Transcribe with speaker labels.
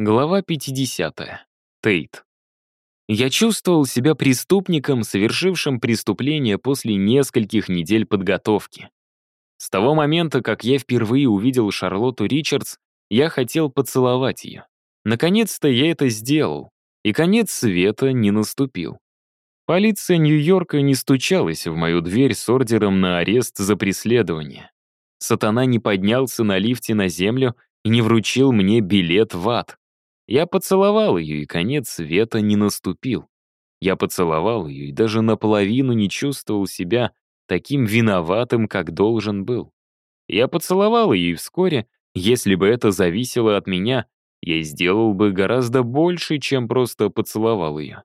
Speaker 1: Глава 50. Тейт. Я чувствовал себя преступником, совершившим преступление после нескольких недель подготовки. С того момента, как я впервые увидел Шарлотту Ричардс, я хотел поцеловать ее. Наконец-то я это сделал, и конец света не наступил. Полиция Нью-Йорка не стучалась в мою дверь с ордером на арест за преследование. Сатана не поднялся на лифте на землю и не вручил мне билет в ад. Я поцеловал ее, и конец света не наступил. Я поцеловал ее и даже наполовину не чувствовал себя таким виноватым, как должен был. Я поцеловал ее, и вскоре, если бы это зависело от меня, я сделал бы гораздо больше, чем просто поцеловал ее.